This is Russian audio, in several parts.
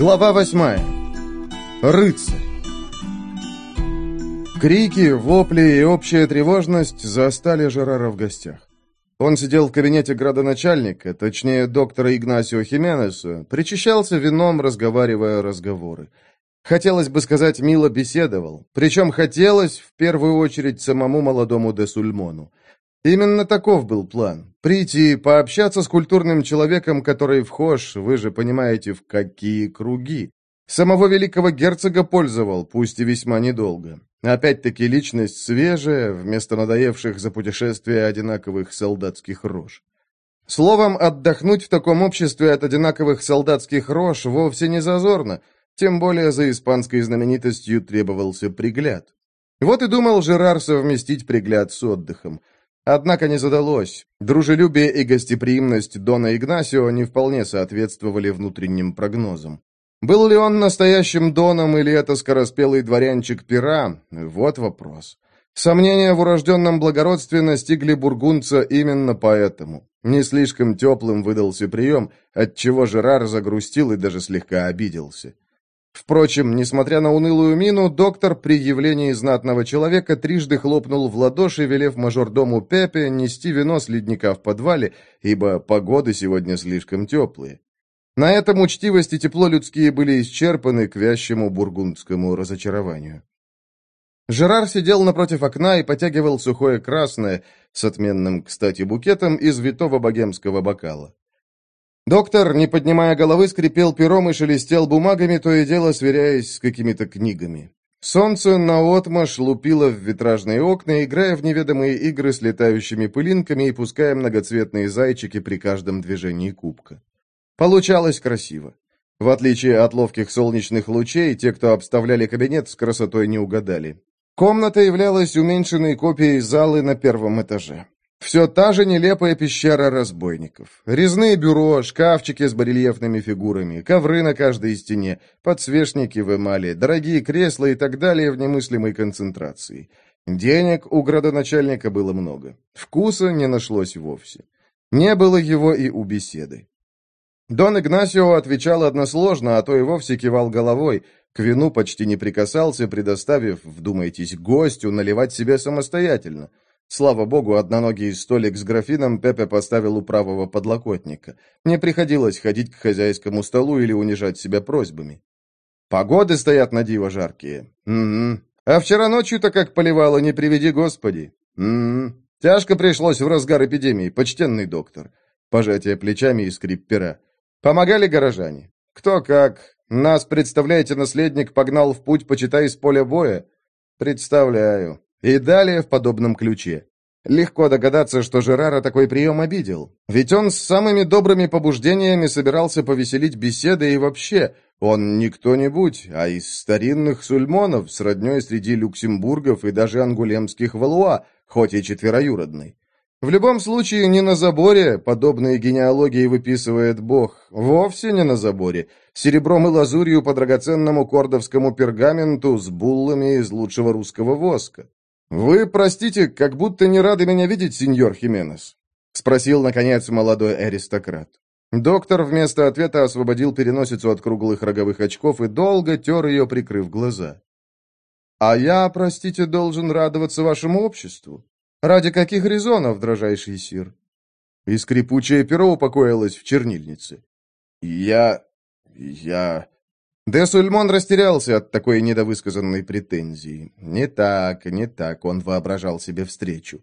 Глава восьмая. Рыцарь. Крики, вопли и общая тревожность застали Жерара в гостях. Он сидел в кабинете градоначальника, точнее, доктора Игнасио Хименеса, причащался вином, разговаривая разговоры. Хотелось бы сказать, мило беседовал. Причем хотелось, в первую очередь, самому молодому де Сульмону. Именно таков был план. Прийти, пообщаться с культурным человеком, который вхож, вы же понимаете, в какие круги. Самого великого герцога пользовал, пусть и весьма недолго. Опять-таки личность свежая, вместо надоевших за путешествие одинаковых солдатских рож. Словом, отдохнуть в таком обществе от одинаковых солдатских рож вовсе не зазорно, тем более за испанской знаменитостью требовался пригляд. Вот и думал Жерар совместить пригляд с отдыхом. Однако не задалось. Дружелюбие и гостеприимность Дона Игнасио не вполне соответствовали внутренним прогнозам. Был ли он настоящим Доном или это скороспелый дворянчик пера? Вот вопрос. Сомнения в урожденном благородстве настигли бургунца именно поэтому. Не слишком теплым выдался прием, отчего Жерар загрустил и даже слегка обиделся. Впрочем, несмотря на унылую мину, доктор при явлении знатного человека трижды хлопнул в ладоши, велев мажордому Пепе нести вино с ледника в подвале, ибо погоды сегодня слишком теплые. На этом учтивость и тепло людские были исчерпаны к вящему бургундскому разочарованию. Жерар сидел напротив окна и потягивал сухое красное, с отменным, кстати, букетом из витого богемского бокала. Доктор, не поднимая головы, скрипел пером и шелестел бумагами, то и дело сверяясь с какими-то книгами. Солнце наотмашь лупило в витражные окна, играя в неведомые игры с летающими пылинками и пуская многоцветные зайчики при каждом движении кубка. Получалось красиво. В отличие от ловких солнечных лучей, те, кто обставляли кабинет, с красотой не угадали. Комната являлась уменьшенной копией залы на первом этаже. Все та же нелепая пещера разбойников. Резные бюро, шкафчики с барельефными фигурами, ковры на каждой стене, подсвечники в эмали, дорогие кресла и так далее в немыслимой концентрации. Денег у градоначальника было много. Вкуса не нашлось вовсе. Не было его и у беседы. Дон Игнасио отвечал односложно, а то и вовсе кивал головой, к вину почти не прикасался, предоставив, вдумайтесь, гостю наливать себе самостоятельно – Слава богу, одноногий столик с графином Пепе поставил у правого подлокотника. Не приходилось ходить к хозяйскому столу или унижать себя просьбами. Погоды стоят на диво жаркие. Угу. А вчера ночью-то как поливало, не приведи господи. Угу. Тяжко пришлось в разгар эпидемии, почтенный доктор. Пожатие плечами и скрип пера. Помогали горожане. Кто как. Нас, представляете, наследник погнал в путь, почитай, с поля боя? Представляю. И далее в подобном ключе. Легко догадаться, что Жерара такой прием обидел. Ведь он с самыми добрыми побуждениями собирался повеселить беседы и вообще, он не кто-нибудь, а из старинных сульмонов, с родней среди люксембургов и даже ангулемских валуа, хоть и четвероюродный. В любом случае, не на заборе, подобные генеалогии выписывает Бог, вовсе не на заборе, серебром и лазурью по драгоценному кордовскому пергаменту с буллами из лучшего русского воска. «Вы, простите, как будто не рады меня видеть, сеньор Хименес?» — спросил, наконец, молодой аристократ. Доктор вместо ответа освободил переносицу от круглых роговых очков и долго тер ее, прикрыв глаза. «А я, простите, должен радоваться вашему обществу. Ради каких резонов, дрожайший сир?» И скрипучее перо упокоилось в чернильнице. «Я... я...» Де Сульмон растерялся от такой недовысказанной претензии. Не так, не так он воображал себе встречу.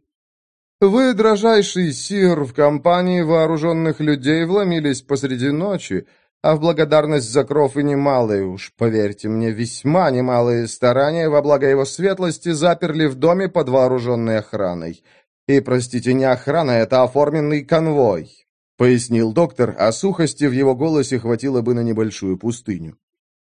«Вы, дрожайший сир, в компании вооруженных людей вломились посреди ночи, а в благодарность за кров и немалые, уж поверьте мне, весьма немалые старания во благо его светлости заперли в доме под вооруженной охраной. И, простите, не охрана, это оформленный конвой», — пояснил доктор, а сухости в его голосе хватило бы на небольшую пустыню.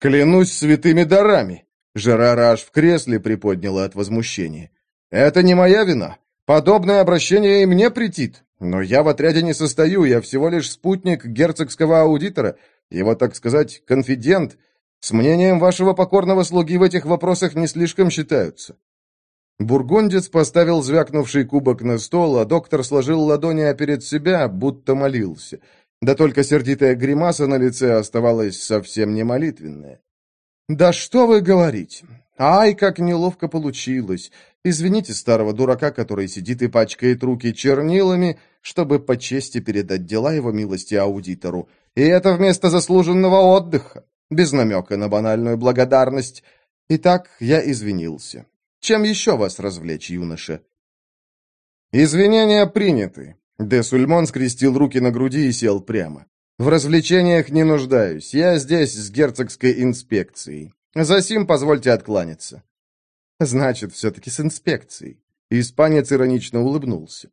«Клянусь святыми дарами!» Жерара аж в кресле приподняла от возмущения. «Это не моя вина. Подобное обращение и мне претит. Но я в отряде не состою, я всего лишь спутник герцогского аудитора, его, так сказать, конфидент. С мнением вашего покорного слуги в этих вопросах не слишком считаются». Бургундец поставил звякнувший кубок на стол, а доктор сложил ладони перед себя, будто молился. Да только сердитая гримаса на лице оставалась совсем не молитвенная. «Да что вы говорите? Ай, как неловко получилось. Извините старого дурака, который сидит и пачкает руки чернилами, чтобы по чести передать дела его милости аудитору. И это вместо заслуженного отдыха, без намека на банальную благодарность. Итак, я извинился. Чем еще вас развлечь, юноша?» «Извинения приняты». Де Сульмон скрестил руки на груди и сел прямо. «В развлечениях не нуждаюсь. Я здесь с герцогской инспекцией. Засим позвольте откланяться». «Значит, все-таки с инспекцией». Испанец иронично улыбнулся.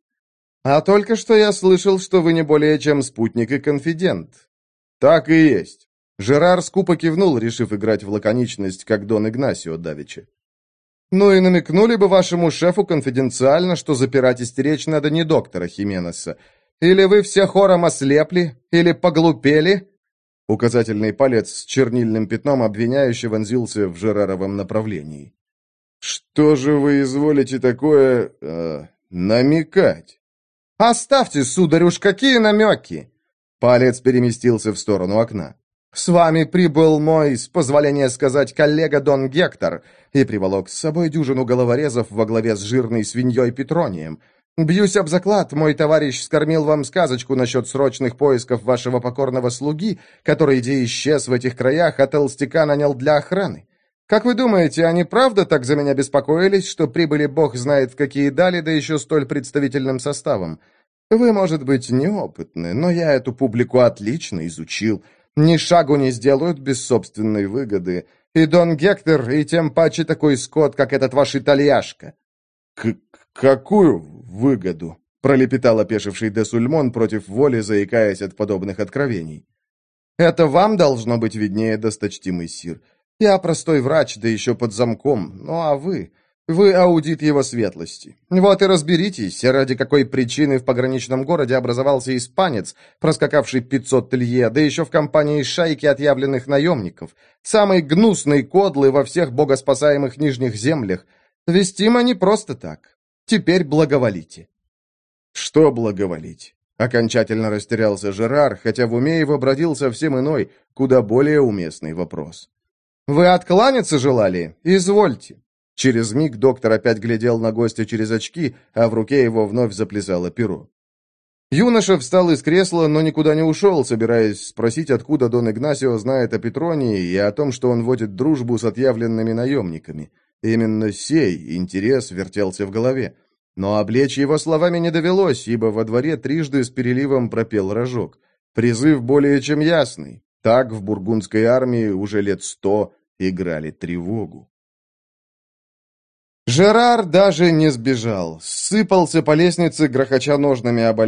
«А только что я слышал, что вы не более чем спутник и конфидент». «Так и есть». Жерар скупо кивнул, решив играть в лаконичность, как Дон Игнасио Давича. Ну и намекнули бы вашему шефу конфиденциально, что запирать истеречь надо не доктора Хименеса. Или вы все хором ослепли, или поглупели?» Указательный палец с чернильным пятном обвиняюще вонзился в Жераровом направлении. «Что же вы изволите такое... Э, намекать?» «Оставьте, сударь, уж какие намеки!» Палец переместился в сторону окна. «С вами прибыл мой, с позволения сказать, коллега Дон Гектор, и приволок с собой дюжину головорезов во главе с жирной свиньей Петронием. Бьюсь об заклад, мой товарищ скормил вам сказочку насчет срочных поисков вашего покорного слуги, который, где исчез в этих краях, а толстяка нанял для охраны. Как вы думаете, они правда так за меня беспокоились, что прибыли бог знает какие дали, да еще столь представительным составом? Вы, может быть, неопытны, но я эту публику отлично изучил». Ни шагу не сделают без собственной выгоды. И Дон Гектор, и тем паче такой скот, как этот ваш итальяшка». «К какую выгоду?» — пролепетал опешивший де Сульмон против воли, заикаясь от подобных откровений. «Это вам должно быть виднее, досточтимый сир. Я простой врач, да еще под замком. Ну а вы? Вы аудит его светлости. Вот и разберитесь, ради какой причины в пограничном городе образовался испанец, проскакавший 500 лье, да еще в компании шайки отъявленных наемников. Самый гнусный кодлы во всех богоспасаемых нижних землях. Вестимо не просто так. Теперь благоволите. Что благоволить? Окончательно растерялся Жерар, хотя в уме его бродил совсем иной, куда более уместный вопрос. «Вы откланяться желали? Извольте. Через миг доктор опять глядел на гостя через очки, а в руке его вновь заплясало перо. Юноша встал из кресла, но никуда не ушел, собираясь спросить, откуда Дон Игнасио знает о Петронии и о том, что он водит дружбу с отъявленными наемниками. Именно сей интерес вертелся в голове. Но облечь его словами не довелось, ибо во дворе трижды с переливом пропел рожок. Призыв более чем ясный. Так в бургундской армии уже лет сто играли тревогу. Жерар даже не сбежал, сыпался по лестнице, грохоча ножными об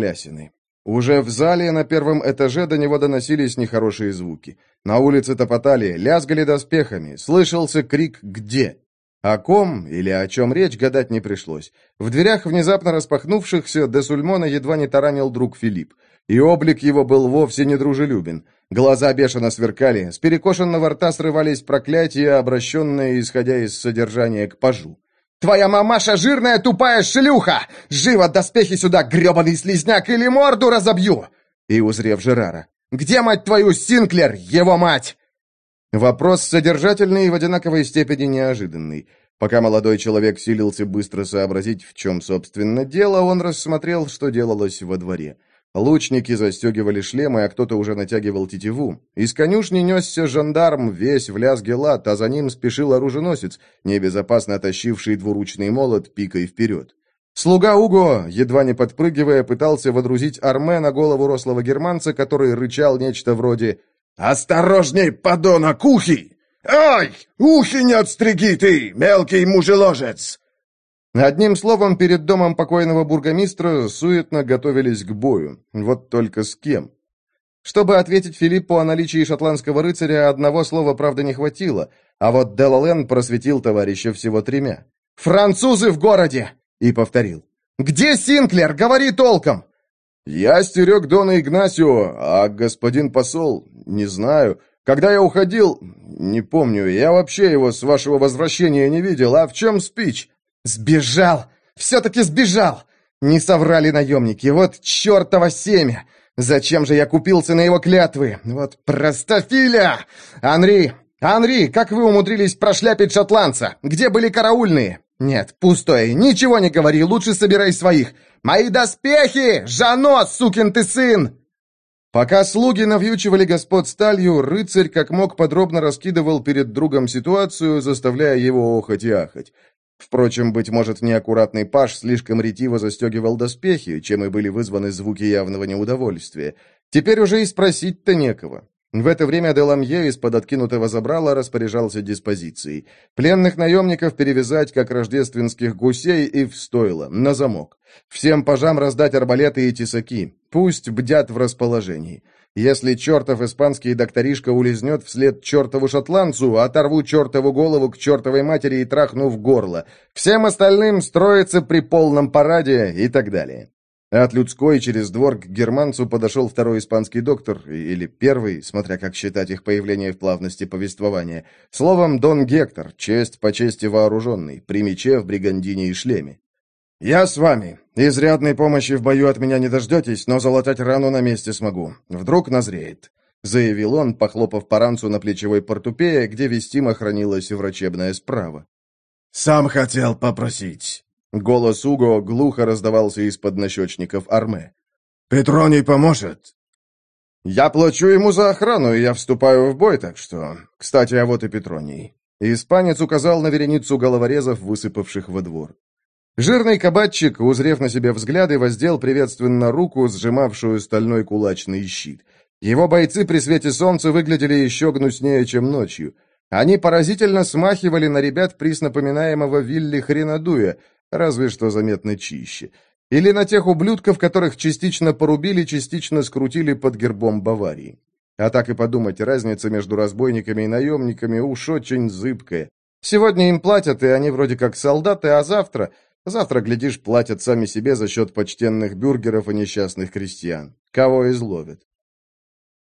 Уже в зале на первом этаже до него доносились нехорошие звуки. На улице топотали, лязгали доспехами, слышался крик «Где?». О ком или о чем речь гадать не пришлось. В дверях внезапно распахнувшихся де Сульмона едва не таранил друг Филипп. И облик его был вовсе не дружелюбен. Глаза бешено сверкали, с перекошенного рта срывались проклятия, обращенные, исходя из содержания, к пажу. Твоя мамаша жирная тупая шлюха! Живо доспехи сюда, гребаный слизняк, или морду разобью!» И узрев Жерара. «Где, мать твою, Синклер, его мать?» Вопрос содержательный и в одинаковой степени неожиданный. Пока молодой человек силился быстро сообразить, в чем, собственно, дело, он рассмотрел, что делалось во дворе. Лучники застегивали шлемы, а кто-то уже натягивал тетиву. Из конюшни несся жандарм, весь в лязге лад, а за ним спешил оруженосец, небезопасно тащивший двуручный молот пикой вперед. Слуга Уго, едва не подпрыгивая, пытался водрузить арме на голову рослого германца, который рычал нечто вроде «Осторожней, подонок, ухи! Ай, ухи не отстриги ты, мелкий мужеложец!» Одним словом, перед домом покойного бургомистра суетно готовились к бою. Вот только с кем? Чтобы ответить Филиппу о наличии шотландского рыцаря, одного слова, правда, не хватило, а вот Делален просветил товарища всего тремя. «Французы в городе!» и повторил. «Где Синклер? Говори толком!» «Я стерег Дона Игнасио, а господин посол, не знаю. Когда я уходил, не помню, я вообще его с вашего возвращения не видел. А в чем спич?» «Сбежал! Все-таки сбежал! Не соврали наемники, вот чертово семя! Зачем же я купился на его клятвы? Вот простофиля! Анри! Анри, как вы умудрились прошляпить шотландца? Где были караульные? Нет, пустое, ничего не говори, лучше собирай своих. Мои доспехи! Жано, сукин ты сын!» Пока слуги навьючивали господ сталью, рыцарь как мог подробно раскидывал перед другом ситуацию, заставляя его охать и ахать. Впрочем, быть может, неаккуратный паш слишком ретиво застегивал доспехи, чем и были вызваны звуки явного неудовольствия. Теперь уже и спросить-то некого. В это время Деламье из-под откинутого забрала распоряжался диспозицией. Пленных наемников перевязать, как рождественских гусей, и в стойло, на замок. Всем пажам раздать арбалеты и тесаки. Пусть бдят в расположении. Если чертов испанский докторишка улизнет вслед чертову шотландцу, оторву чертову голову к чертовой матери и трахну в горло. Всем остальным строится при полном параде и так далее. От людской через двор к германцу подошел второй испанский доктор, или первый, смотря как считать их появление в плавности повествования. Словом, Дон Гектор, честь по чести вооруженный, при мече, в бригандине и шлеме. «Я с вами. Изрядной помощи в бою от меня не дождетесь, но залатать рану на месте смогу. Вдруг назреет», — заявил он, похлопав по ранцу на плечевой портупее, где вестимо хранилась врачебная справа. «Сам хотел попросить». Голос Уго глухо раздавался из-под нащечников Арме. «Петроний поможет?» «Я плачу ему за охрану, и я вступаю в бой, так что...» «Кстати, а вот и Петроний». Испанец указал на вереницу головорезов, высыпавших во двор. Жирный кабачик, узрев на себе взгляды, воздел приветственно руку, сжимавшую стальной кулачный щит. Его бойцы при свете солнца выглядели еще гнуснее, чем ночью. Они поразительно смахивали на ребят приз напоминаемого Вилли Хренадуя, разве что заметно чище. Или на тех ублюдков, которых частично порубили, частично скрутили под гербом Баварии. А так и подумать, разница между разбойниками и наемниками уж очень зыбкая. Сегодня им платят, и они вроде как солдаты, а завтра... Завтра, глядишь, платят сами себе за счет почтенных бюргеров и несчастных крестьян. Кого изловят.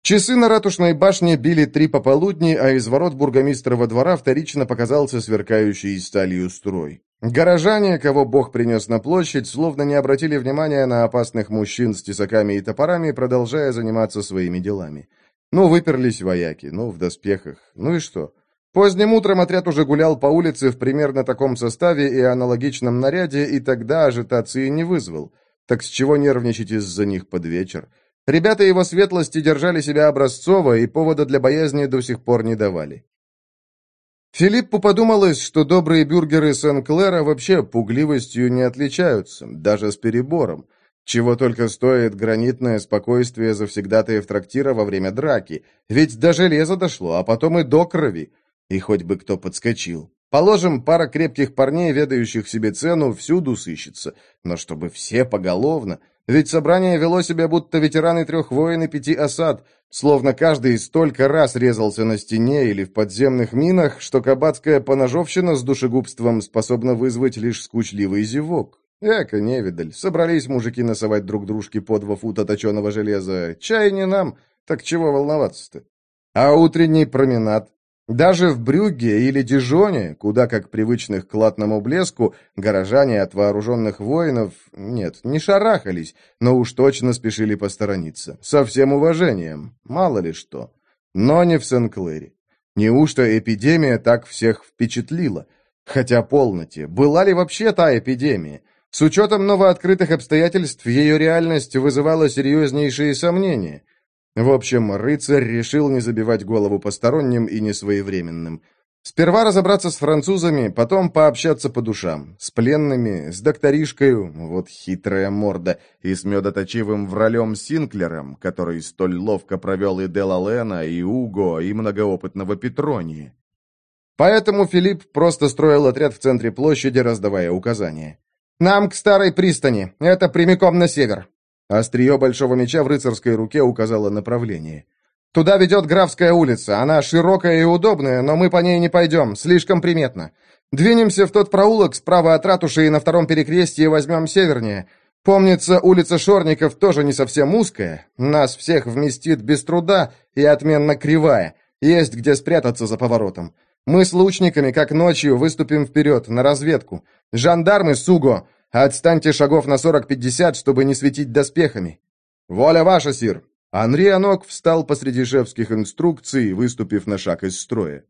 Часы на ратушной башне били три пополудни, а из ворот бургомистрова двора вторично показался сверкающий сталью строй. Горожане, кого бог принес на площадь, словно не обратили внимания на опасных мужчин с тесаками и топорами, продолжая заниматься своими делами. Ну, выперлись вояки, ну, в доспехах, ну и что? Поздним утром отряд уже гулял по улице в примерно таком составе и аналогичном наряде, и тогда ажитации не вызвал. Так с чего нервничать из-за них под вечер? Ребята его светлости держали себя образцово и повода для боязни до сих пор не давали. Филиппу подумалось, что добрые бюргеры Сен-Клера вообще пугливостью не отличаются, даже с перебором. Чего только стоит гранитное спокойствие завсегдатаев трактира во время драки. Ведь до железа дошло, а потом и до крови. И хоть бы кто подскочил. Положим, пара крепких парней, ведающих себе цену, всюду сыщется. Но чтобы все поголовно... Ведь собрание вело себя, будто ветераны трех войн и пяти осад, словно каждый столько раз резался на стене или в подземных минах, что кабацкая поножовщина с душегубством способна вызвать лишь скучливый зевок. Эка, невидаль, собрались мужики носовать друг дружке по два фута точеного железа. Чай не нам, так чего волноваться-то? А утренний променад? Даже в Брюгге или Дижоне, куда как привычных к латному блеску, горожане от вооруженных воинов, нет, не шарахались, но уж точно спешили посторониться. Со всем уважением, мало ли что. Но не в Сен-Клэре. Неужто эпидемия так всех впечатлила? Хотя полноте, была ли вообще та эпидемия? С учетом новооткрытых обстоятельств, ее реальность вызывала серьезнейшие сомнения – в общем, рыцарь решил не забивать голову посторонним и несвоевременным. Сперва разобраться с французами, потом пообщаться по душам. С пленными, с докторишкою, вот хитрая морда, и с медоточивым вралем Синклером, который столь ловко провел и Делалена, и Уго, и многоопытного Петронии. Поэтому Филипп просто строил отряд в центре площади, раздавая указания. «Нам к старой пристани. Это прямиком на север. Острие большого меча в рыцарской руке указало направление. «Туда ведет Графская улица. Она широкая и удобная, но мы по ней не пойдем. Слишком приметно. Двинемся в тот проулок справа от ратуши и на втором перекрестье возьмем севернее. Помнится, улица Шорников тоже не совсем узкая. Нас всех вместит без труда и отменно кривая. Есть где спрятаться за поворотом. Мы с лучниками, как ночью, выступим вперед, на разведку. Жандармы, Суго, Отстаньте шагов на 40-50, чтобы не светить доспехами». «Воля ваша, сир!» Анри Анок встал посреди шефских инструкций, выступив на шаг из строя.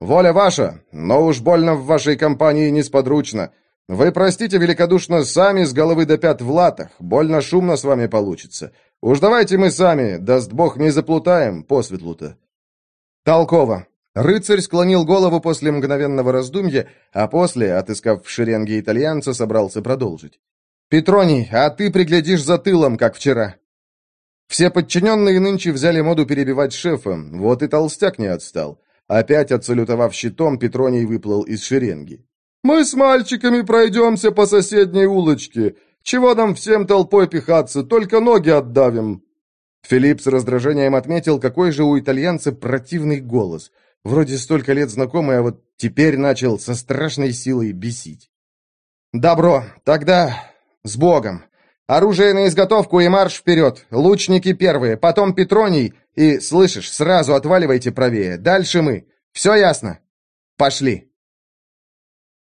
«Воля ваша, но уж больно в вашей компании несподручно. Вы простите великодушно сами с головы до пят в латах, больно шумно с вами получится. Уж давайте мы сами, даст бог, не заплутаем, посветлу-то». «Толково». Рыцарь склонил голову после мгновенного раздумья, а после, отыскав в шеренге итальянца, собрался продолжить. «Петроний, а ты приглядишь за тылом, как вчера». Все подчиненные нынче взяли моду перебивать шефа, вот и толстяк не отстал. Опять отсалютовав щитом, Петроний выплыл из шеренги. Мы с мальчиками пройдемся по соседней улочке. Чего нам всем толпой пихаться, только ноги отдавим». Филипп с раздражением отметил, какой же у итальянца противный голос. Вроде столько лет знакомый, а вот теперь начал со страшной силой бесить. «Добро, тогда с Богом. Оружие на изготовку и марш вперед. Лучники первые, потом Петроний и, слышишь, сразу отваливайте правее. Дальше мы. Все ясно? Пошли».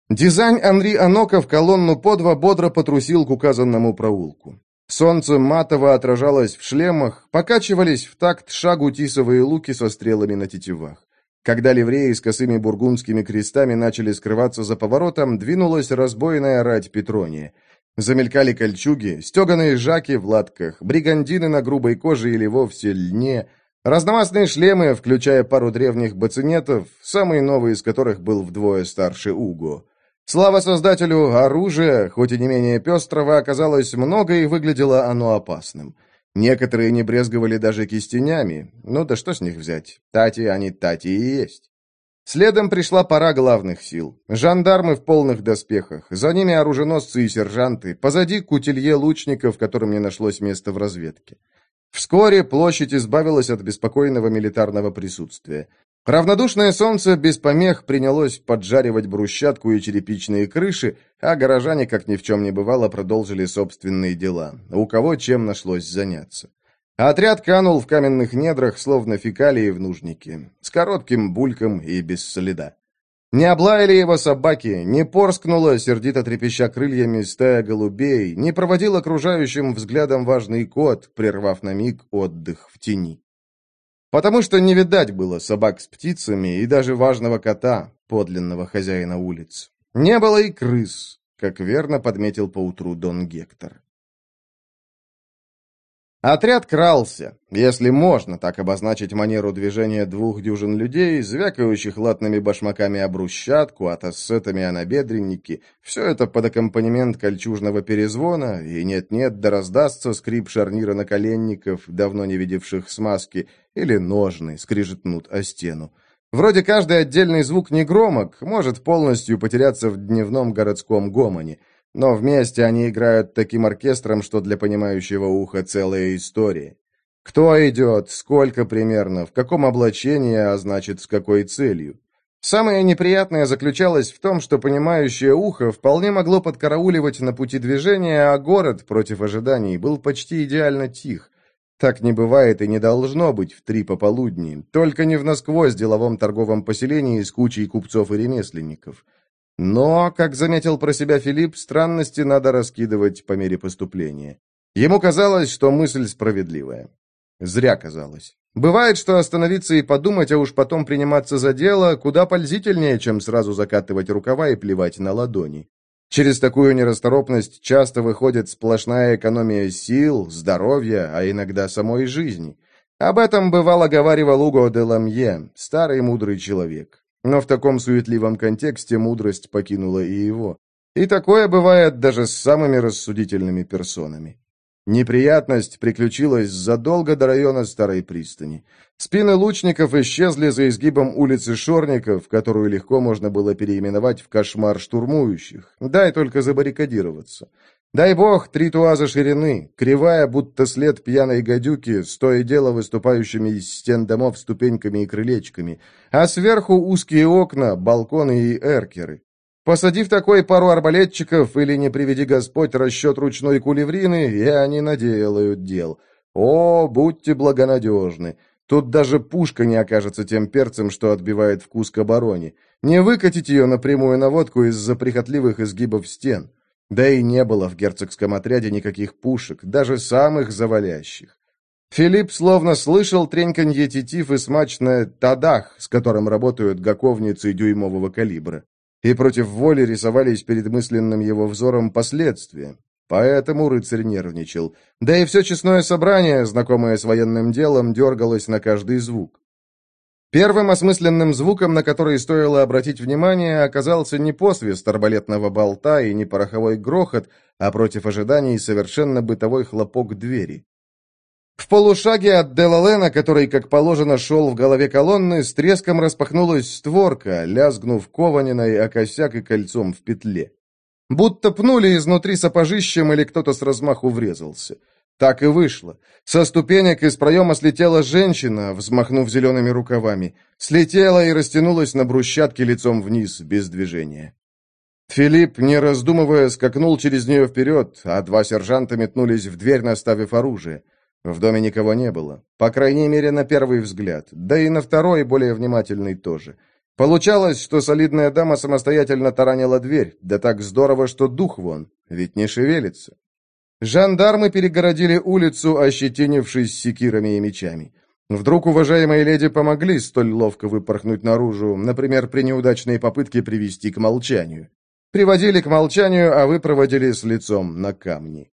Дизайн Анри Анока в колонну по два бодро потрусил к указанному проулку. Солнце матово отражалось в шлемах, покачивались в такт шагу тисовые луки со стрелами на тетивах. Когда ливреи с косыми бургундскими крестами начали скрываться за поворотом, двинулась разбойная рать Петрония. Замелькали кольчуги, стеганые жаки в латках, бригандины на грубой коже или вовсе льне, разномастные шлемы, включая пару древних бацинетов, самый новый из которых был вдвое старше Уго. Слава создателю, оружия, хоть и не менее пестрого, оказалось много и выглядело оно опасным. Некоторые не брезговали даже кистенями. Ну да что с них взять? Тати они тати и есть. Следом пришла пора главных сил. Жандармы в полных доспехах, за ними оруженосцы и сержанты, позади кутилье лучников, которым не нашлось места в разведке. Вскоре площадь избавилась от беспокойного милитарного присутствия. Равнодушное солнце без помех принялось поджаривать брусчатку и черепичные крыши, а горожане, как ни в чем не бывало, продолжили собственные дела. У кого чем нашлось заняться. Отряд канул в каменных недрах, словно фекалии в нужнике, с коротким бульком и без следа. Не облаяли его собаки, не порскнула, сердито трепеща крыльями, стая голубей, не проводил окружающим взглядом важный кот, прервав на миг отдых в тени. Потому что не видать было собак с птицами и даже важного кота, подлинного хозяина улиц. Не было и крыс, как верно подметил поутру Дон Гектор. Отряд крался, если можно так обозначить манеру движения двух дюжин людей, звякающих латными башмаками об брусчатку, а тассетами о набедренники. Все это под аккомпанемент кольчужного перезвона, и нет-нет, да раздастся скрип шарнира наколенников, давно не видевших смазки, или ножны скрижетнут о стену. Вроде каждый отдельный звук не громок, может полностью потеряться в дневном городском гомоне – но вместе они играют таким оркестром, что для понимающего уха целая история. Кто идет, сколько примерно, в каком облачении, а значит, с какой целью. Самое неприятное заключалось в том, что понимающее ухо вполне могло подкарауливать на пути движения, а город, против ожиданий, был почти идеально тих. Так не бывает и не должно быть в три пополудни, только не в насквозь деловом торговом поселении с кучей купцов и ремесленников. Но, как заметил про себя Филипп, странности надо раскидывать по мере поступления. Ему казалось, что мысль справедливая. Зря казалось. Бывает, что остановиться и подумать, а уж потом приниматься за дело, куда пользительнее, чем сразу закатывать рукава и плевать на ладони. Через такую нерасторопность часто выходит сплошная экономия сил, здоровья, а иногда самой жизни. Об этом бывало говаривал Уго де Ламье, старый мудрый человек. Но в таком суетливом контексте мудрость покинула и его. И такое бывает даже с самыми рассудительными персонами. Неприятность приключилась задолго до района Старой пристани. Спины лучников исчезли за изгибом улицы Шорников, которую легко можно было переименовать в кошмар штурмующих. Дай только забаррикадироваться. Дай бог, три туаза ширины, кривая, будто след пьяной гадюки, с то и дело выступающими из стен домов ступеньками и крылечками, а сверху узкие окна, балконы и эркеры. Посадив такой пару арбалетчиков или, не приведи Господь, расчет ручной кулеврины, и они наделают дел. О, будьте благонадежны! Тут даже пушка не окажется тем перцем, что отбивает вкус к обороне. Не выкатить ее на прямую наводку из-за прихотливых изгибов стен. Да и не было в герцогском отряде никаких пушек, даже самых завалящих. Филипп словно слышал треньканье тетив и смачное «тадах», с которым работают гаковницы дюймового калибра. И против воли рисовались перед мысленным его взором последствия. Поэтому рыцарь нервничал. Да и все честное собрание, знакомое с военным делом, дергалось на каждый звук. Первым осмысленным звуком, на который стоило обратить внимание, оказался не посвист арбалетного болта и не пороховой грохот, а против ожиданий совершенно бытовой хлопок двери. В полушаге от Делалена, который, как положено, шел в голове колонны, с треском распахнулась створка, лязгнув кованиной о косяк и кольцом в петле. Будто пнули изнутри сапожищем или кто-то с размаху врезался. Так и вышло. Со ступенек из проема слетела женщина, взмахнув зелеными рукавами. Слетела и растянулась на брусчатке лицом вниз, без движения. Филипп, не раздумывая, скакнул через нее вперед, а два сержанта метнулись в дверь, наставив оружие. В доме никого не было. По крайней мере, на первый взгляд. Да и на второй, более внимательный тоже. Получалось, что солидная дама самостоятельно таранила дверь, да так здорово, что дух вон, ведь не шевелится. Жандармы перегородили улицу, ощетинившись секирами и мечами. Вдруг уважаемые леди помогли столь ловко выпорхнуть наружу, например, при неудачной попытке привести к молчанию. Приводили к молчанию, а вы проводили с лицом на камни.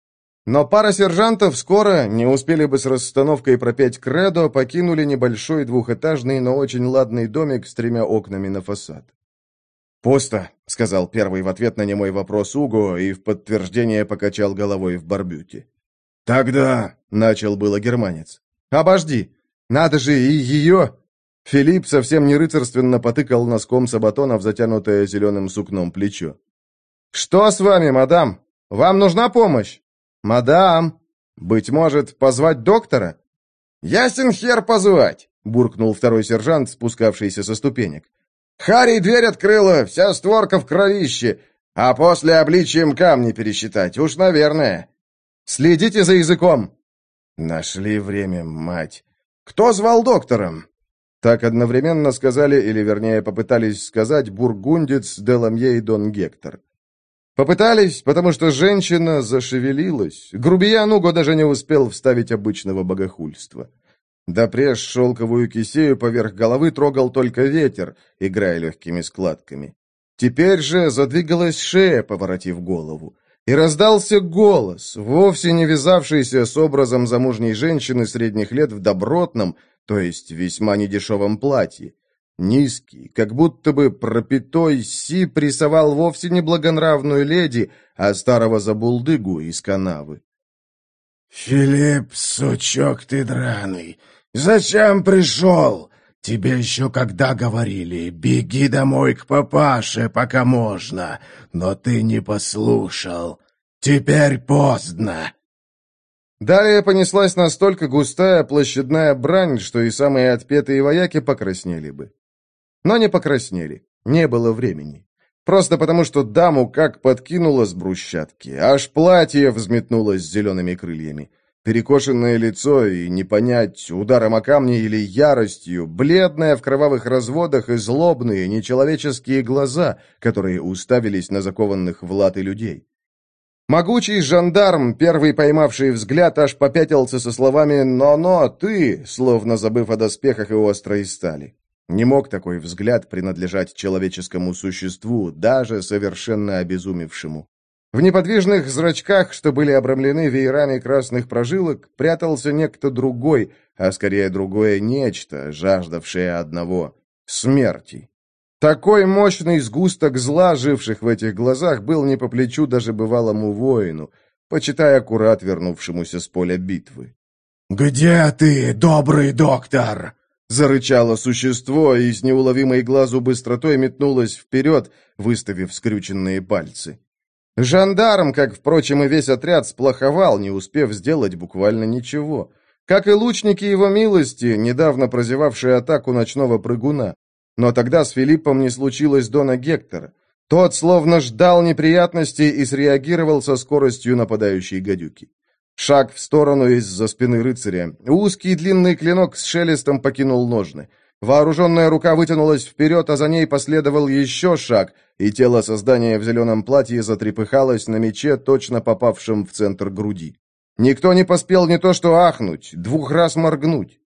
Но пара сержантов скоро, не успели бы с расстановкой пропеть кредо, покинули небольшой двухэтажный, но очень ладный домик с тремя окнами на фасад. «Пусто», — сказал первый в ответ на немой вопрос Уго и в подтверждение покачал головой в барбюте. «Тогда», — начал было германец. «Обожди, надо же и ее...» Филипп совсем не рыцарственно потыкал носком сабатона в затянутое зеленым сукном плечо. «Что с вами, мадам? Вам нужна помощь?» «Мадам! Быть может, позвать доктора?» «Ясен хер позвать!» — буркнул второй сержант, спускавшийся со ступенек. Харри дверь открыла, вся створка в кровище, а после обличием камни пересчитать, уж наверное. Следите за языком. Нашли время, мать. Кто звал доктором? Так одновременно сказали, или вернее попытались сказать, бургундец, Деламье и Дон Гектор. Попытались, потому что женщина зашевелилась. Грубиян Уго даже не успел вставить обычного богохульства. Допреж шелковую кисею поверх головы трогал только ветер, играя легкими складками. Теперь же задвигалась шея, поворотив голову. И раздался голос, вовсе не вязавшийся с образом замужней женщины средних лет в добротном, то есть весьма недешевом платье. Низкий, как будто бы пропитой Си прессовал вовсе не благонравную леди, а старого забулдыгу из канавы. «Филипп, сучок ты драный, Зачем пришел? Тебе еще когда говорили, беги домой к папаше, пока можно, но ты не послушал. Теперь поздно. Далее понеслась настолько густая площадная брань, что и самые отпетые вояки покраснели бы. Но не покраснели, не было времени. Просто потому, что даму как подкинуло с брусчатки, аж платье взметнулось зелеными крыльями. Перекошенное лицо и не понять, ударом о камни или яростью, бледное в кровавых разводах и злобные, нечеловеческие глаза, которые уставились на закованных в латы людей. Могучий жандарм, первый поймавший взгляд, аж попятился со словами «но-но, ты», словно забыв о доспехах и острой стали. Не мог такой взгляд принадлежать человеческому существу, даже совершенно обезумевшему. В неподвижных зрачках, что были обрамлены веерами красных прожилок, прятался некто другой, а скорее другое нечто, жаждавшее одного — смерти. Такой мощный сгусток зла, живших в этих глазах, был не по плечу даже бывалому воину, почитай аккурат вернувшемуся с поля битвы. «Где ты, добрый доктор?» Зарычало существо и с неуловимой глазу быстротой метнулось вперед, выставив скрюченные пальцы. Жандарм, как, впрочем, и весь отряд, сплоховал, не успев сделать буквально ничего. Как и лучники его милости, недавно прозевавшие атаку ночного прыгуна. Но тогда с Филиппом не случилось Дона Гектора. Тот словно ждал неприятностей и среагировал со скоростью нападающей гадюки. Шаг в сторону из-за спины рыцаря. Узкий длинный клинок с шелестом покинул ножны. Вооруженная рука вытянулась вперед, а за ней последовал еще шаг, и тело создания в зеленом платье затрепыхалось на мече, точно попавшем в центр груди. Никто не поспел не то что ахнуть, двух раз моргнуть.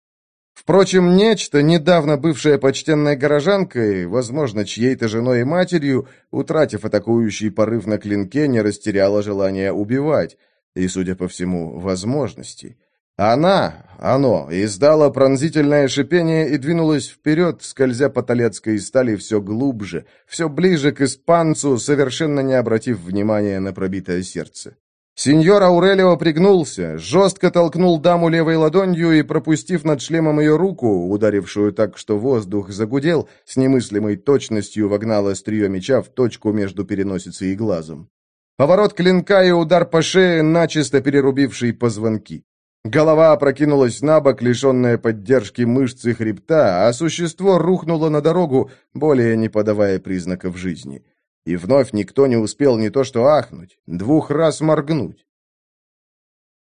Впрочем, нечто, недавно бывшее почтенной горожанкой, возможно, чьей-то женой и матерью, утратив атакующий порыв на клинке, не растеряло желание убивать, и, судя по всему, возможности. Она, оно, издало пронзительное шипение и двинулось вперед, скользя по талецкой стали все глубже, все ближе к испанцу, совершенно не обратив внимания на пробитое сердце. Сеньор Аурелио пригнулся, жестко толкнул даму левой ладонью и, пропустив над шлемом ее руку, ударившую так, что воздух загудел, с немыслимой точностью вогнал острие меча в точку между переносицей и глазом. Поворот клинка и удар по шее, начисто перерубивший позвонки. Голова опрокинулась на бок, лишенная поддержки мышц и хребта, а существо рухнуло на дорогу, более не подавая признаков жизни. И вновь никто не успел не то что ахнуть, двух раз моргнуть.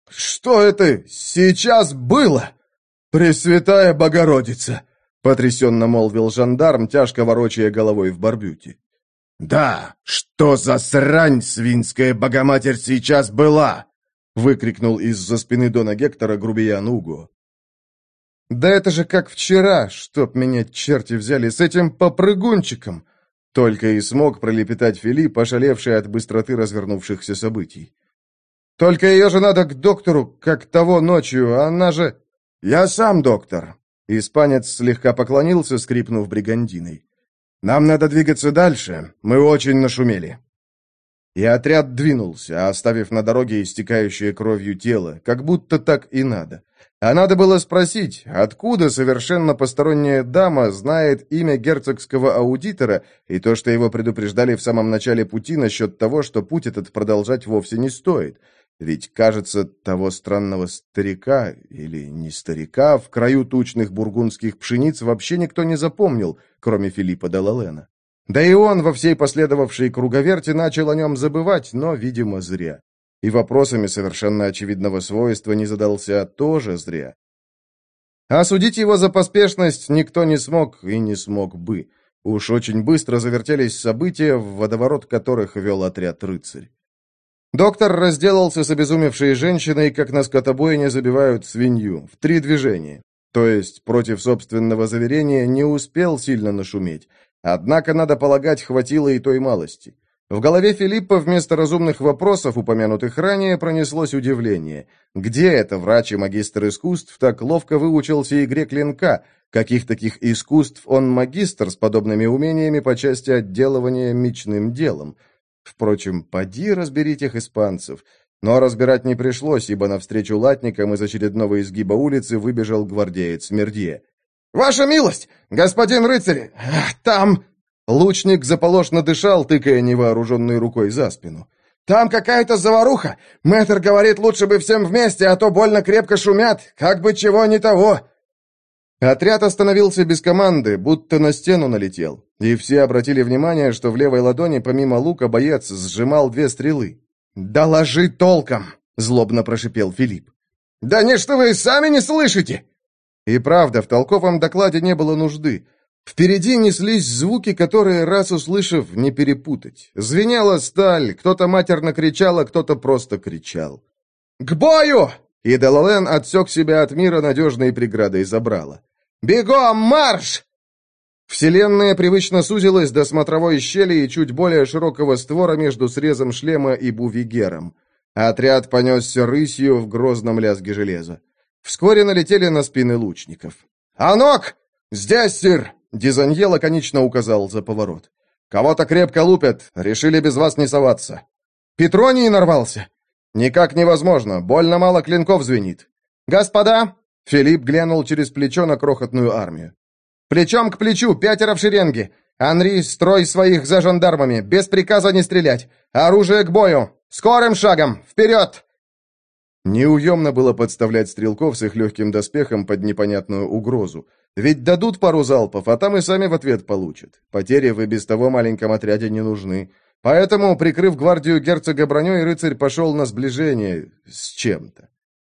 «Что это сейчас было? Пресвятая Богородица!» — потрясенно молвил жандарм, тяжко ворочая головой в барбюте. «Да, что за срань свинская Богоматерь сейчас была?» Выкрикнул из-за спины Дона Гектора грубиян Уго. «Да это же как вчера, чтоб меня черти взяли с этим попрыгунчиком!» Только и смог пролепетать Филипп, ошалевший от быстроты развернувшихся событий. «Только ее же надо к доктору, как того ночью, она же...» «Я сам доктор!» Испанец слегка поклонился, скрипнув бригандиной. «Нам надо двигаться дальше, мы очень нашумели». И отряд двинулся, оставив на дороге истекающее кровью тело, как будто так и надо. А надо было спросить, откуда совершенно посторонняя дама знает имя герцогского аудитора и то, что его предупреждали в самом начале пути насчет того, что путь этот продолжать вовсе не стоит. Ведь, кажется, того странного старика, или не старика, в краю тучных бургундских пшениц вообще никто не запомнил, кроме Филиппа де. Да и он во всей последовавшей круговерти начал о нем забывать, но, видимо, зря. И вопросами совершенно очевидного свойства не задался тоже зря. Осудить его за поспешность никто не смог и не смог бы. Уж очень быстро завертелись события, в водоворот которых вел отряд рыцарь. Доктор разделался с обезумевшей женщиной, как на скотобойне забивают свинью, в три движения. То есть, против собственного заверения, не успел сильно нашуметь. Однако, надо полагать, хватило и той малости. В голове Филиппа вместо разумных вопросов, упомянутых ранее, пронеслось удивление. Где это врач и магистр искусств так ловко выучился игре клинка? Каких таких искусств он магистр с подобными умениями по части отделывания мечным делом? Впрочем, поди разбери тех испанцев. Но разбирать не пришлось, ибо навстречу латникам из очередного изгиба улицы выбежал гвардеец Мердье. «Ваша милость! Господин рыцарь! Там...» Лучник заполошно дышал, тыкая невооруженной рукой за спину. «Там какая-то заваруха! Мэтр говорит, лучше бы всем вместе, а то больно крепко шумят, как бы чего не того!» Отряд остановился без команды, будто на стену налетел, и все обратили внимание, что в левой ладони помимо лука боец сжимал две стрелы. «Доложи толком!» — злобно прошипел Филипп. «Да не что вы сами не слышите!» И правда, в толковом докладе не было нужды. Впереди неслись звуки, которые, раз услышав, не перепутать. Звенела сталь, кто-то матерно кричал, а кто-то просто кричал. «К бою!» И Делален отсек себя от мира надежной преградой забрала. «Бегом, марш!» Вселенная привычно сузилась до смотровой щели и чуть более широкого створа между срезом шлема и бувигером. Отряд понесся рысью в грозном лязге железа. Вскоре налетели на спины лучников. «Анок! Здесь, сир!» Дизанье лаконично указал за поворот. «Кого-то крепко лупят, решили без вас не соваться». «Петроний нарвался?» «Никак невозможно, больно мало клинков звенит». «Господа!» Филипп глянул через плечо на крохотную армию. «Плечом к плечу, пятеро в шеренге. Анри, строй своих за жандармами, без приказа не стрелять. Оружие к бою. Скорым шагом, вперед!» Неуемно было подставлять стрелков с их легким доспехом под непонятную угрозу. Ведь дадут пару залпов, а там и сами в ответ получат. Потери в и без того маленьком отряде не нужны. Поэтому, прикрыв гвардию герцога броней, рыцарь пошел на сближение с чем-то.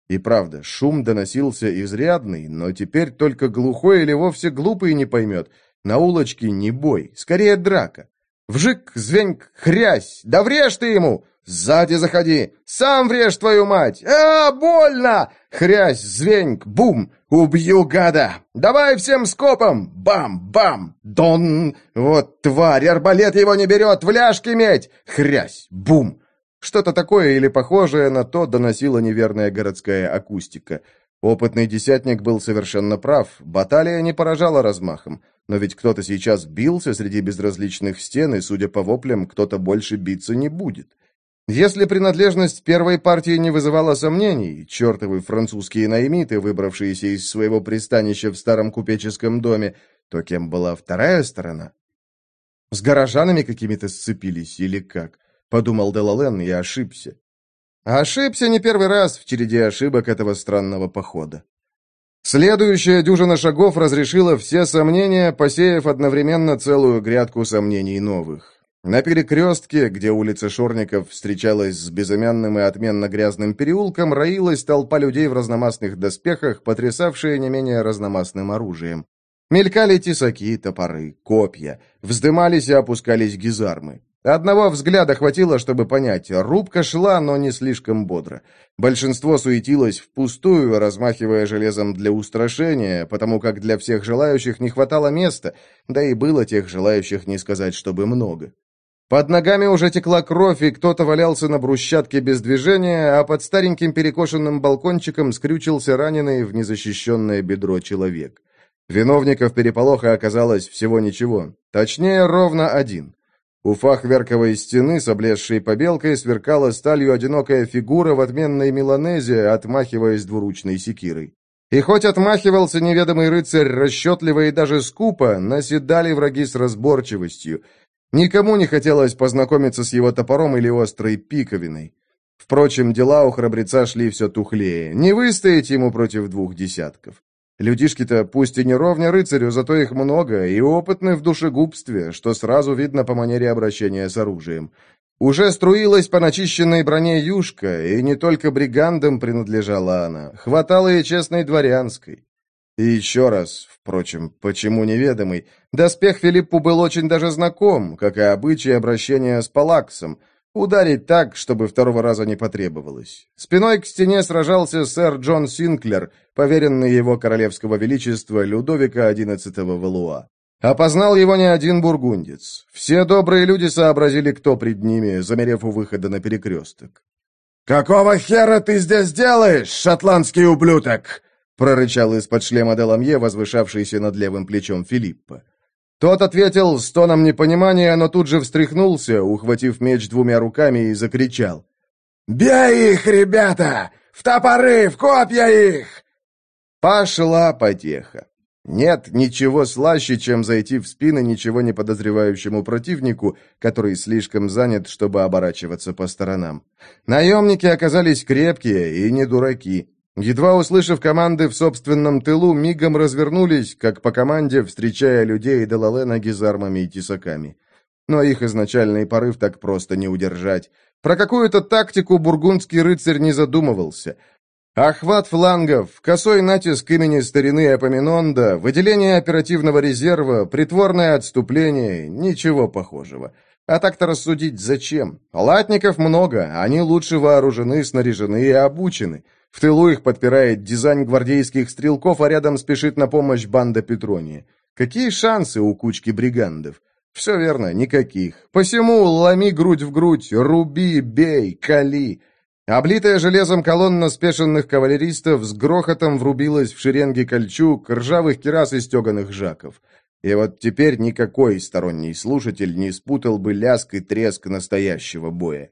И правда, шум доносился изрядный, но теперь только глухой или вовсе глупый не поймет. На улочке не бой, скорее драка. Вжик, звеньк, хрясь, да врежь ты ему! Сзади заходи! Сам врежь твою мать! А, больно! Хрясь, звеньк, бум! Убью гада! Давай всем скопом! Бам-бам! Дон! Вот тварь, арбалет его не берет, в ляжке медь! Хрясь, бум! Что-то такое или похожее на то доносила неверная городская акустика. Опытный десятник был совершенно прав, баталия не поражала размахом. Но ведь кто-то сейчас бился среди безразличных стен, и, судя по воплям, кто-то больше биться не будет. Если принадлежность первой партии не вызывала сомнений, чертовы французские наймиты, выбравшиеся из своего пристанища в старом купеческом доме, то кем была вторая сторона? С горожанами какими-то сцепились или как? Подумал Делален и ошибся. Ошибся не первый раз в череде ошибок этого странного похода. Следующая дюжина шагов разрешила все сомнения, посеяв одновременно целую грядку сомнений новых. На перекрестке, где улица Шорников встречалась с безымянным и отменно грязным переулком, роилась толпа людей в разномастных доспехах, потрясавшая не менее разномастным оружием. Мелькали тесаки, топоры, копья, вздымались и опускались гизармы. Одного взгляда хватило, чтобы понять, рубка шла, но не слишком бодро. Большинство суетилось впустую, размахивая железом для устрашения, потому как для всех желающих не хватало места, да и было тех желающих не сказать, чтобы много. Под ногами уже текла кровь, и кто-то валялся на брусчатке без движения, а под стареньким перекошенным балкончиком скрючился раненый в незащищенное бедро человек. Виновников переполоха оказалось всего ничего. Точнее, ровно один. У фахверковой стены с облезшей побелкой сверкала сталью одинокая фигура в отменной меланезе, отмахиваясь двуручной секирой. И хоть отмахивался неведомый рыцарь расчетливо и даже скупо, наседали враги с разборчивостью. Никому не хотелось познакомиться с его топором или острой пиковиной. Впрочем, дела у храбреца шли все тухлее. Не выстоять ему против двух десятков. Людишки-то пусть и не ровня рыцарю, зато их много, и опытны в душегубстве, что сразу видно по манере обращения с оружием. Уже струилась по начищенной броне юшка, и не только бригандам принадлежала она, хватало и честной дворянской. И еще раз, впрочем, почему неведомый, доспех Филиппу был очень даже знаком, как и обычай обращения с Палаксом — Ударить так, чтобы второго раза не потребовалось. Спиной к стене сражался сэр Джон Синклер, поверенный его королевского величества Людовика XI Валуа. Опознал его не один бургундец. Все добрые люди сообразили, кто пред ними, замерев у выхода на перекресток. «Какого хера ты здесь делаешь, шотландский ублюдок?» Прорычал из-под шлема Деламье, возвышавшийся над левым плечом Филиппа. Тот ответил с тоном непонимания, но тут же встряхнулся, ухватив меч двумя руками и закричал. «Бей их, ребята! В топоры, в копья их!» Пошла потеха. Нет ничего слаще, чем зайти в спины ничего не подозревающему противнику, который слишком занят, чтобы оборачиваться по сторонам. Наемники оказались крепкие и не дураки. Едва услышав команды в собственном тылу, мигом развернулись, как по команде, встречая людей Делалена гизармами и тесаками. Но их изначальный порыв так просто не удержать. Про какую-то тактику бургундский рыцарь не задумывался. Охват флангов, косой натиск имени старины Апоминонда, выделение оперативного резерва, притворное отступление — ничего похожего. А так-то рассудить зачем? Латников много, они лучше вооружены, снаряжены и обучены — в тылу их подпирает дизайн гвардейских стрелков, а рядом спешит на помощь банда Петрония. Какие шансы у кучки бригандов? Все верно, никаких. Посему ломи грудь в грудь, руби, бей, кали. Облитая железом колонна спешенных кавалеристов с грохотом врубилась в шеренги кольчуг, ржавых керас и стеганых жаков. И вот теперь никакой сторонний слушатель не спутал бы ляск и треск настоящего боя.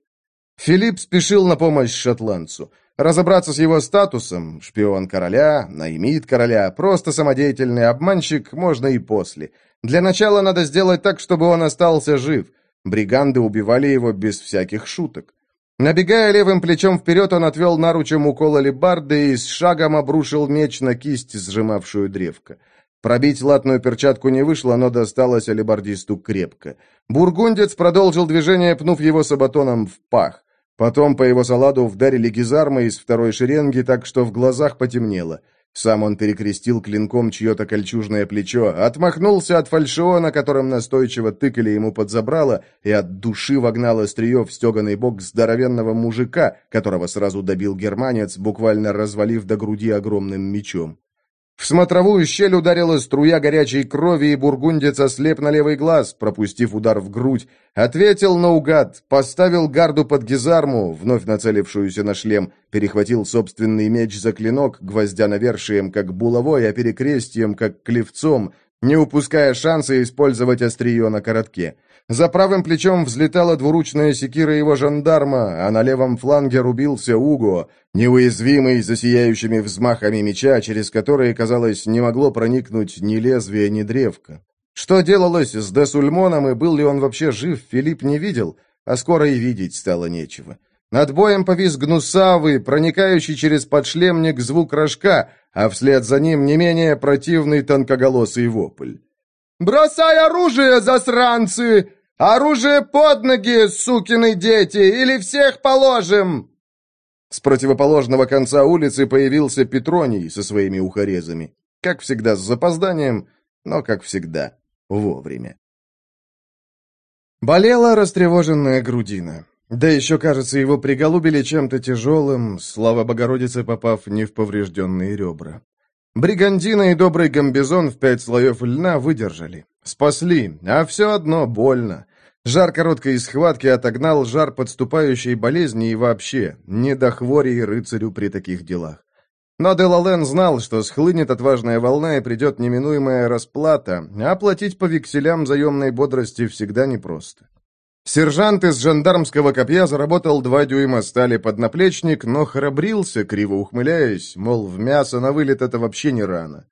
Филипп спешил на помощь шотландцу. Разобраться с его статусом, шпион короля, наймит короля, просто самодеятельный обманщик, можно и после. Для начала надо сделать так, чтобы он остался жив. Бриганды убивали его без всяких шуток. Набегая левым плечом вперед, он отвел наручем укол алебарды и с шагом обрушил меч на кисть, сжимавшую древко. Пробить латную перчатку не вышло, но досталось алебардисту крепко. Бургундец продолжил движение, пнув его сабатоном в пах. Потом по его саладу вдарили гизармы из второй шеренги, так что в глазах потемнело. Сам он перекрестил клинком чье-то кольчужное плечо, отмахнулся от фальшиона, которым настойчиво тыкали ему под забрало, и от души вогнал острие в стеганый бок здоровенного мужика, которого сразу добил германец, буквально развалив до груди огромным мечом. В смотровую щель ударила струя горячей крови, и бургундец ослеп на левый глаз, пропустив удар в грудь. Ответил наугад, поставил гарду под гизарму, вновь нацелившуюся на шлем, перехватил собственный меч за клинок, гвоздя навершием, как булавой, а перекрестием, как клевцом, не упуская шанса использовать острие на коротке. За правым плечом взлетала двуручная секира его жандарма, а на левом фланге рубился Уго, неуязвимый за сияющими взмахами меча, через которые, казалось, не могло проникнуть ни лезвие, ни древко. Что делалось с Десульмоном и был ли он вообще жив, Филипп не видел, а скоро и видеть стало нечего. Над боем повис гнусавый, проникающий через подшлемник звук рожка, а вслед за ним не менее противный тонкоголосый вопль. «Бросай оружие, засранцы! Оружие под ноги, сукины дети, или всех положим!» С противоположного конца улицы появился Петроний со своими ухорезами. Как всегда, с запозданием, но, как всегда, вовремя. Болела растревоженная грудина. Да еще, кажется, его приголубили чем-то тяжелым, слава Богородице попав не в поврежденные ребра. Бригандина и добрый гамбизон в пять слоев льна выдержали. Спасли, а все одно больно. Жар короткой схватки отогнал жар подступающей болезни и вообще, не до хвори и рыцарю при таких делах. Но Делален знал, что схлынет отважная волна и придет неминуемая расплата, а платить по векселям заемной бодрости всегда непросто. Сержант из жандармского копья заработал два дюйма стали под наплечник, но храбрился, криво ухмыляясь, мол, в мясо на вылет это вообще не рано.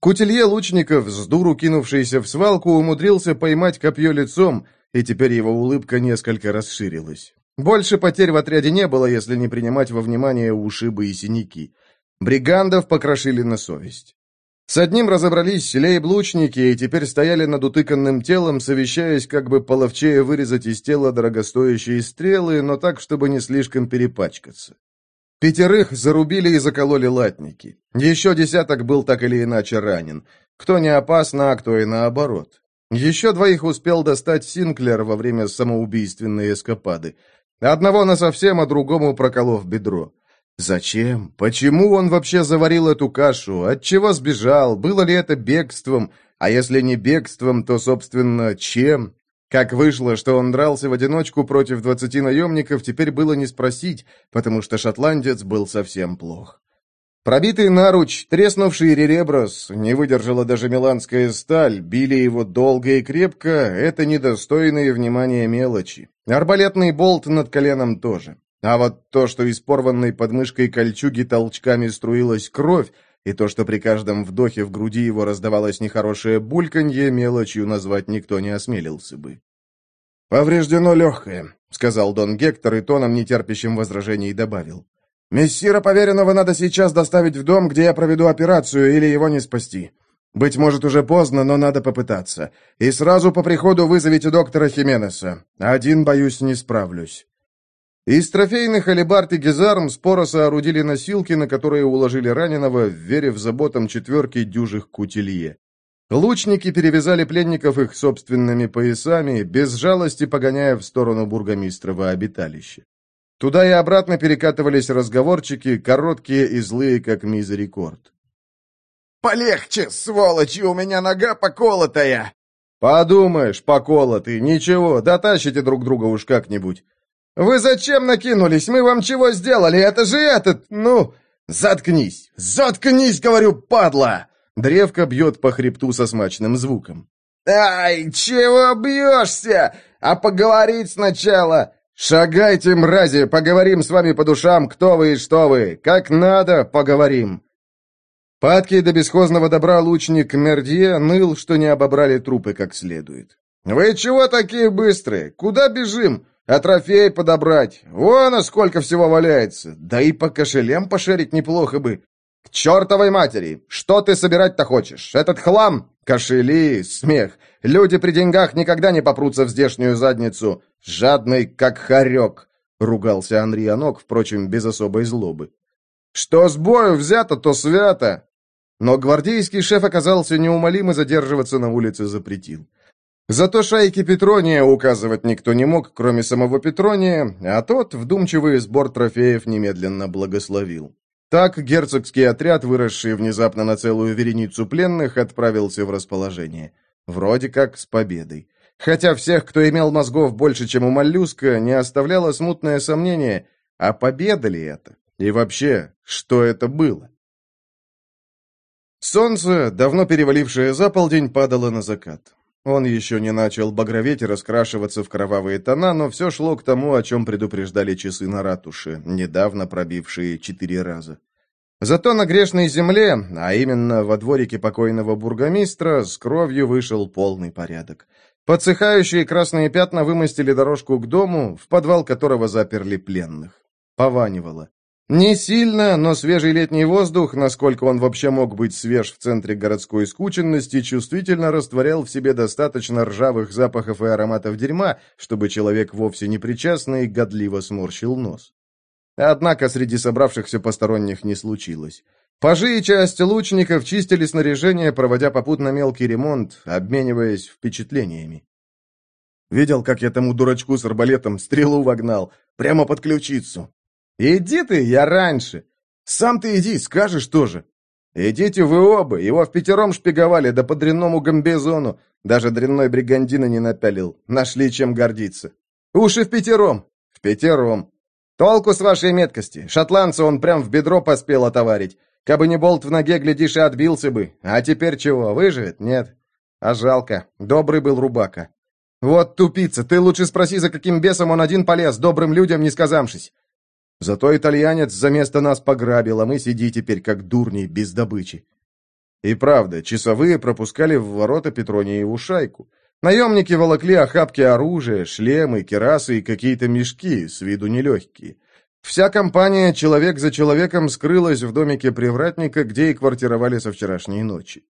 Кутилье лучников, с дуру кинувшийся в свалку, умудрился поймать копье лицом, и теперь его улыбка несколько расширилась. Больше потерь в отряде не было, если не принимать во внимание ушибы и синяки. Бригандов покрошили на совесть. С одним разобрались селей блучники и теперь стояли над утыканным телом, совещаясь, как бы половчее вырезать из тела дорогостоящие стрелы, но так, чтобы не слишком перепачкаться. Пятерых зарубили и закололи латники. Еще десяток был так или иначе ранен. Кто не опасно, а кто и наоборот. Еще двоих успел достать Синклер во время самоубийственной эскапады. Одного насовсем, а другому проколов бедро. Зачем? Почему он вообще заварил эту кашу? От чего сбежал? Было ли это бегством? А если не бегством, то, собственно, чем? Как вышло, что он дрался в одиночку против двадцати наемников, теперь было не спросить, потому что шотландец был совсем плох. Пробитый наруч, треснувший ререброс, не выдержала даже миланская сталь, били его долго и крепко, это недостойные внимания мелочи. Арбалетный болт над коленом тоже. А вот то, что из порванной подмышкой кольчуги толчками струилась кровь, и то, что при каждом вдохе в груди его раздавалось нехорошее бульканье, мелочью назвать никто не осмелился бы. «Повреждено легкое», — сказал Дон Гектор и тоном, нетерпящим возражений, добавил. «Мессира поверенного надо сейчас доставить в дом, где я проведу операцию, или его не спасти. Быть может, уже поздно, но надо попытаться. И сразу по приходу вызовите доктора Хименеса. Один, боюсь, не справлюсь». Из трофейных алибард и гизарм споро соорудили носилки, на которые уложили раненого, верив заботам четверки дюжих кутилье. Лучники перевязали пленников их собственными поясами, без жалости погоняя в сторону бургомистрова обиталища. Туда и обратно перекатывались разговорчики, короткие и злые, как мизерикорд. «Полегче, сволочи, у меня нога поколотая!» «Подумаешь, поколотый, ничего, дотащите друг друга уж как-нибудь. «Вы зачем накинулись? Мы вам чего сделали? Это же этот, ну...» «Заткнись! Заткнись, говорю, падла!» Древко бьет по хребту со смачным звуком. «Ай, чего бьешься? А поговорить сначала!» «Шагайте, мрази, поговорим с вами по душам, кто вы и что вы. Как надо, поговорим!» Падкий до бесхозного добра лучник Мердье ныл, что не обобрали трупы как следует. «Вы чего такие быстрые? Куда бежим? А трофей подобрать? Вон, а сколько всего валяется. Да и по кошелям пошарить неплохо бы. К чертовой матери! Что ты собирать-то хочешь? Этот хлам? Кошели, смех. Люди при деньгах никогда не попрутся в здешнюю задницу. Жадный, как хорек. ругался Анри Анок, впрочем, без особой злобы. «Что с бою взято, то свято!» Но гвардейский шеф оказался неумолим и задерживаться на улице запретил. Зато шайке Петрония указывать никто не мог, кроме самого Петрония, а тот вдумчивый сбор трофеев немедленно благословил. Так герцогский отряд, выросший внезапно на целую вереницу пленных, отправился в расположение. Вроде как с победой. Хотя всех, кто имел мозгов больше, чем у моллюска, не оставляло смутное сомнение, а победа ли это? И вообще, что это было? Солнце, давно перевалившее за полдень, падало на закат. Он еще не начал багроветь и раскрашиваться в кровавые тона, но все шло к тому, о чем предупреждали часы на ратуше, недавно пробившие четыре раза. Зато на грешной земле, а именно во дворике покойного бургомистра, с кровью вышел полный порядок. Подсыхающие красные пятна вымостили дорожку к дому, в подвал которого заперли пленных. Пованивало. Не сильно, но свежий летний воздух, насколько он вообще мог быть свеж в центре городской скученности, чувствительно растворял в себе достаточно ржавых запахов и ароматов дерьма, чтобы человек вовсе не причастный годливо сморщил нос. Однако среди собравшихся посторонних не случилось. Пажи и часть лучников чистили снаряжение, проводя попутно мелкий ремонт, обмениваясь впечатлениями. Видел, как я тому дурачку с арбалетом стрелу вогнал, прямо под ключицу. «Иди ты, я раньше!» «Сам ты иди, скажешь тоже!» «Идите вы оба, его в пятером шпиговали, да по дрянному гамбезону, даже дрянной бригандина не напялил, нашли чем гордиться. Уж и в пятером, в пятером. Толку с вашей меткости, шотландца он прям в бедро поспел отоварить. Кабы не болт в ноге, глядишь, и отбился бы. А теперь чего, выживет? Нет. А жалко, добрый был рубака. Вот тупица, ты лучше спроси, за каким бесом он один полез, добрым людям не сказавшись. Зато итальянец за место нас пограбил, а мы сиди теперь как дурни, без добычи. И правда, часовые пропускали в ворота Петрониеву шайку. Наемники волокли охапки оружия, шлемы, керасы и какие-то мешки, с виду нелегкие. Вся компания человек за человеком скрылась в домике привратника, где и квартировали со вчерашней ночи.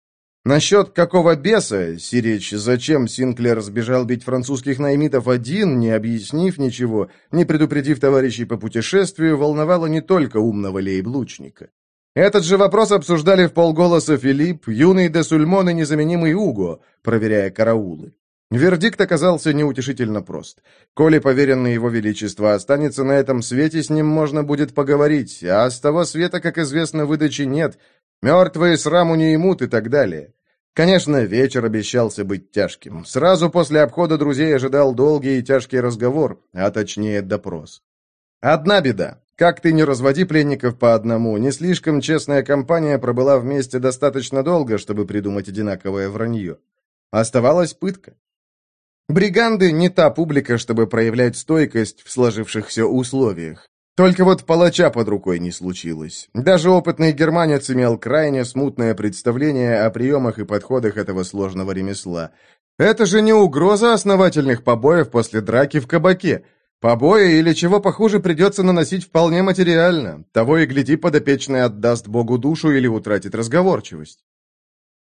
Насчет какого беса, Сирич, зачем Синклер сбежал бить французских наймитов один, не объяснив ничего, не предупредив товарищей по путешествию, волновало не только умного лейблучника. Этот же вопрос обсуждали в полголоса Филипп, юный де Сульмон и незаменимый Уго, проверяя караулы. Вердикт оказался неутешительно прост. Коли поверенный его величество останется на этом свете, с ним можно будет поговорить, а с того света, как известно, выдачи нет, Мертвые сраму не имут и так далее. Конечно, вечер обещался быть тяжким. Сразу после обхода друзей ожидал долгий и тяжкий разговор, а точнее допрос. Одна беда. Как ты не разводи пленников по одному, не слишком честная компания пробыла вместе достаточно долго, чтобы придумать одинаковое вранье. Оставалась пытка. Бриганды не та публика, чтобы проявлять стойкость в сложившихся условиях. Только вот палача под рукой не случилось. Даже опытный германец имел крайне смутное представление о приемах и подходах этого сложного ремесла. Это же не угроза основательных побоев после драки в кабаке. Побои или чего похуже придется наносить вполне материально. Того и гляди, подопечный отдаст Богу душу или утратит разговорчивость.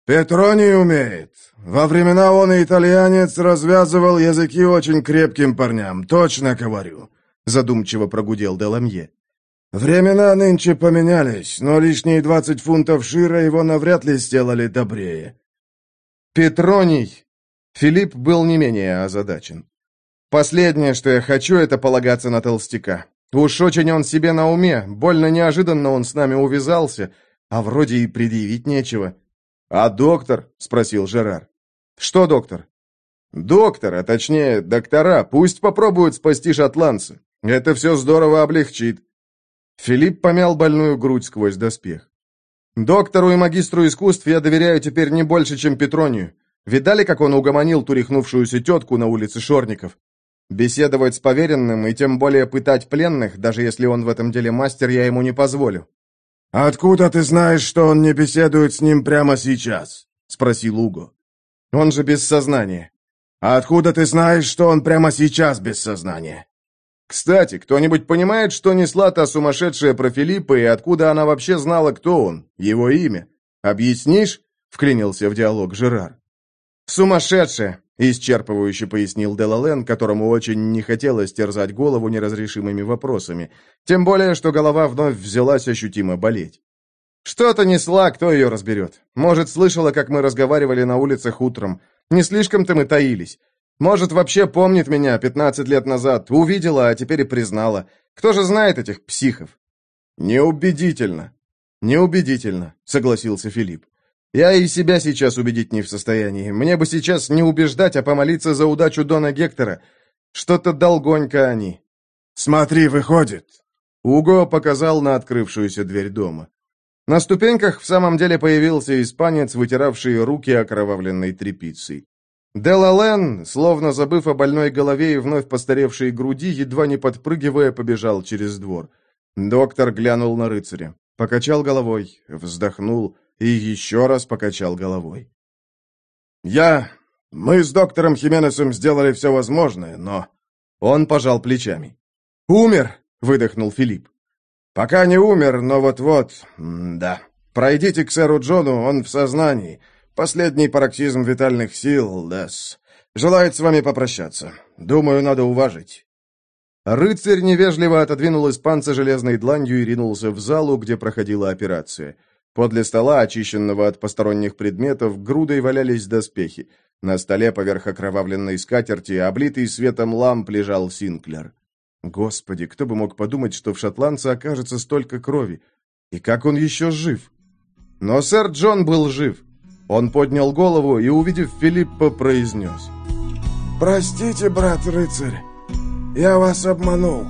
«Петроний умеет. Во времена он и итальянец развязывал языки очень крепким парням, точно говорю задумчиво прогудел Деламье. «Времена нынче поменялись, но лишние двадцать фунтов шира его навряд ли сделали добрее». «Петроний!» Филипп был не менее озадачен. «Последнее, что я хочу, это полагаться на толстяка. Уж очень он себе на уме, больно неожиданно он с нами увязался, а вроде и предъявить нечего». «А доктор?» — спросил Жерар. «Что доктор?» «Доктор, а точнее доктора, пусть попробуют спасти шотландца. Это все здорово облегчит». Филипп помял больную грудь сквозь доспех. «Доктору и магистру искусств я доверяю теперь не больше, чем Петронию. Видали, как он угомонил ту рехнувшуюся тетку на улице Шорников? Беседовать с поверенным и тем более пытать пленных, даже если он в этом деле мастер, я ему не позволю». «Откуда ты знаешь, что он не беседует с ним прямо сейчас?» — спросил Уго. «Он же без сознания». «А откуда ты знаешь, что он прямо сейчас без сознания?» Кстати, кто-нибудь понимает, что несла та сумасшедшая про Филиппа и откуда она вообще знала, кто он, его имя? Объяснишь?» — вклинился в диалог Жерар. «Сумасшедшая! — исчерпывающе пояснил Делален, которому очень не хотелось терзать голову неразрешимыми вопросами. Тем более, что голова вновь взялась ощутимо болеть. «Что-то несла, кто ее разберет? Может, слышала, как мы разговаривали на улицах утром. Не слишком-то мы таились. Может, вообще помнит меня 15 лет назад, увидела, а теперь и признала. Кто же знает этих психов?» «Неубедительно». «Неубедительно», — согласился Филипп. «Я и себя сейчас убедить не в состоянии. Мне бы сейчас не убеждать, а помолиться за удачу Дона Гектора. Что-то долгонько они». «Смотри, выходит». Уго показал на открывшуюся дверь дома. На ступеньках в самом деле появился испанец, вытиравший руки окровавленной тряпицей. Делален, словно забыв о больной голове и вновь постаревшей груди, едва не подпрыгивая, побежал через двор. Доктор глянул на рыцаря, покачал головой, вздохнул и еще раз покачал головой. «Я... Мы с доктором Хименесом сделали все возможное, но...» Он пожал плечами. «Умер!» — выдохнул Филипп. «Пока не умер, но вот-вот... Да. Пройдите к сэру Джону, он в сознании. Последний пароксизм витальных сил, да-с. Желает с вами попрощаться. Думаю, надо уважить». Рыцарь невежливо отодвинул испанца железной дланью и ринулся в залу, где проходила операция. Подле стола, очищенного от посторонних предметов, грудой валялись доспехи. На столе поверх окровавленной скатерти, облитый светом ламп, лежал Синклер. Господи, кто бы мог подумать, что в шотландце окажется столько крови. И как он еще жив? Но сэр Джон был жив. Он поднял голову и, увидев Филиппа, произнес. «Простите, брат-рыцарь, я вас обманул.